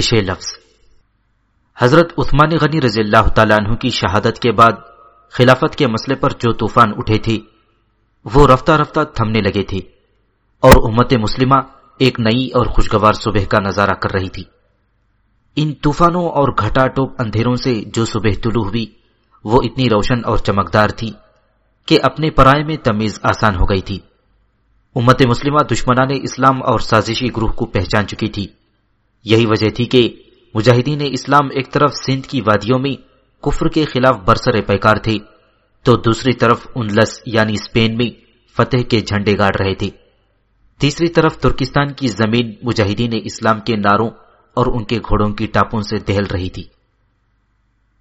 پیش لفظ۔ حضرت عثمان غنی رضی اللہ تعالیٰ عنہ کی شہادت کے بعد خلافت کے مسئلے پر جو طوفان اٹھے تھے، وہ رفتہ رفتہ تھمنے لگے تھے اور امت مسلمہ ایک نئی اور خوشگوار صبح کا نظارہ کر رہی تھی۔ ان طوفانوں اور گھٹا ٹوپ اندھیروں سے جو صبح طلوع ہوئی، وہ اتنی روشن اور چمکدار تھی کہ اپنے پرائے میں تمیز آسان ہو گئی تھی۔ امت مسلمہ دشمنان اسلام اور سازشی گروہ کو پہچان چکی تھی۔ یہی وجہ تھی کہ مجاہدین اسلام ایک طرف سندھ کی وادیوں میں کفر کے خلاف برسر پیکار تھے، تو دوسری طرف انلس یعنی اسپین میں فتح کے جھنڈے گاڑ رہے تھے۔ تیسری طرف ترکستان کی زمین مجاہدین اسلام کے ناروں اور ان کے گھوڑوں کی ٹاپوں سے دہل رہی تھی۔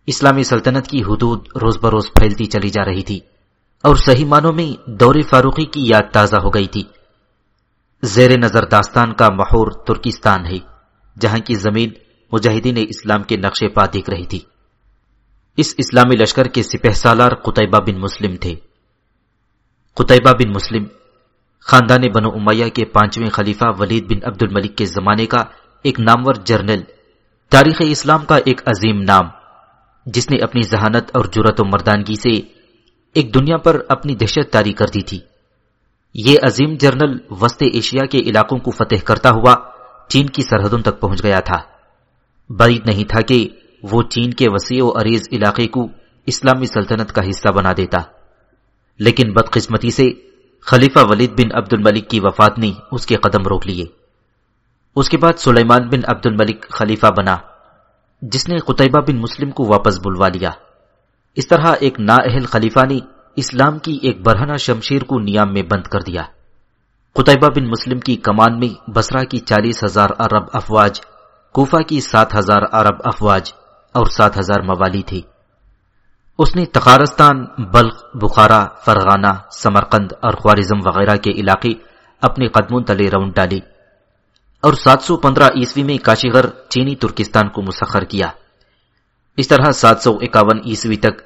اسلامی سلطنت کی حدود روز بروز پھیلتی چلی جا رہی تھی اور صحیح معنوں میں دور فاروقی کی یاد تازہ ہو گئی تھی۔ زیر نظر داستان کا محور ترکستان ہے۔ جہاں کی زمین مجاہدین اسلام کے نقشے پا دیکھ رہی تھی۔ اس اسلامی لشکر کے سپہ سالار قطبہ بن مسلم تھے۔ قطبہ بن مسلم خاندان بنو امیہ کے پانچویں خلیفہ ولید بن عبد الملک کے زمانے کا ایک نامور جرنل۔ تاریخ اسلام کا ایک عظیم نام، جس نے اپنی ذہانت اور جرت و مردانگی سے ایک دنیا پر اپنی دہشت تاری کر دی تھی۔ یہ عظیم جرنل وسط ایشیا کے علاقوں کو فتح کرتا ہوا چین کی سرحدوں تک پہنچ گیا تھا۔ بعید نہیں تھا کہ وہ چین کے وسیع و عریض علاقے کو اسلامی سلطنت کا حصہ بنا دیتا۔ لیکن بدقسمتی سے خلیفہ ولید بن عبد الملک کی وفات نے اس کے قدم روک لیے۔ اس کے بعد سلیمان بن عبد الملک خلیفہ بنا، جس نے قطبہ بن مسلم کو واپس بلوا لیا۔ اس طرح ایک نا اہل خلیفہ نے اسلام کی ایک برہنہ شمشیر کو نیام میں بند کر دیا۔ قطبہ بن مسلم کی کمان میں بسرا کی چالیس ہزار عرب افواج، کوفہ کی سات ہزار عرب افواج اور سات ہزار موالی تھی اس نے تخارستان بلخ بخارا، فرغانہ، سمرقند اور خوارزم وغیرہ کے علاقے اپنے قدموں تلے راؤنڈ ڈالی اور سات سو پندرہ عیسوی میں کاشیغر چینی ترکستان کو مسخر کیا۔ اس طرح سات سو اکاون عیسوی تک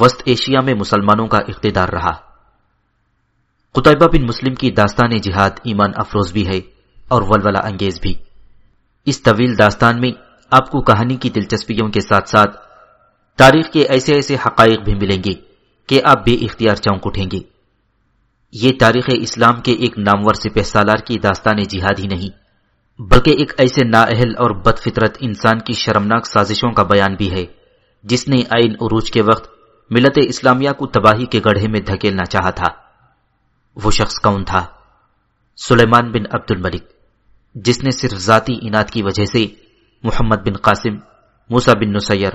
وسط ایشیا میں مسلمانوں کا اقتدار رہا۔ قطبہ بن مسلم کی داستان جہاد ایمان افروز بھی ہے اور ولولہ انگیز بھی۔ اس طویل داستان میں آپ کو کہانی کی دلچسپیوں کے ساتھ ساتھ تاریخ کے ایسے ایسے حقائق بھی ملیں گے کہ آپ بے اختیار چونک اٹھیں گے۔ یہ تاریخ اسلام کے ایک نامور سپہ سالار کی داستان جہاد ہی نہیں، بلکہ ایک ایسے نااہل اور بد فطرت انسان کی شرمناک سازشوں کا بیان بھی ہے، جس نے آئین عروج کے وقت ملت اسلامیہ کو تباہی کے گڑھے میں دھکیلنا چاہا تھا۔ وہ شخص کون تھا؟ سلیمان بن عبد الملک، جس نے صرف ذاتی انعد کی وجہ سے محمد بن قاسم موسا بن نسیر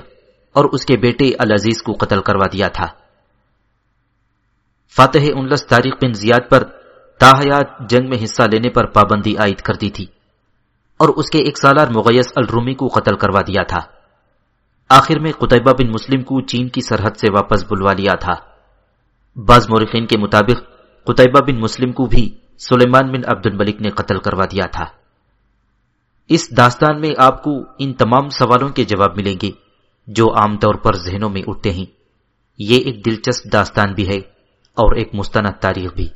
اور اس کے بیٹے العزیز کو قتل کروا دیا تھا۔ فاتح انلس تاریخ بن زیاد پر تاحیات جنگ میں حصہ لینے پر پابندی عائد کر دی تھی اور اس کے ایک سالار مغیس الرومی کو قتل کروا دیا تھا۔ آخر میں قطبہ بن مسلم کو چین کی سرحد سے واپس بلوا لیا تھا۔ بعض مورخین کے مطابق قطبہ بن مسلم کو بھی سلیمان بن عبد الملک نے قتل کروا دیا تھا۔ اس داستان میں آپ کو ان تمام سوالوں کے جواب ملیں گے جو عام طور پر ذہنوں میں اٹھتے ہیں۔ یہ ایک دلچسپ داستان بھی ہے اور ایک مستند تاریخ بھی۔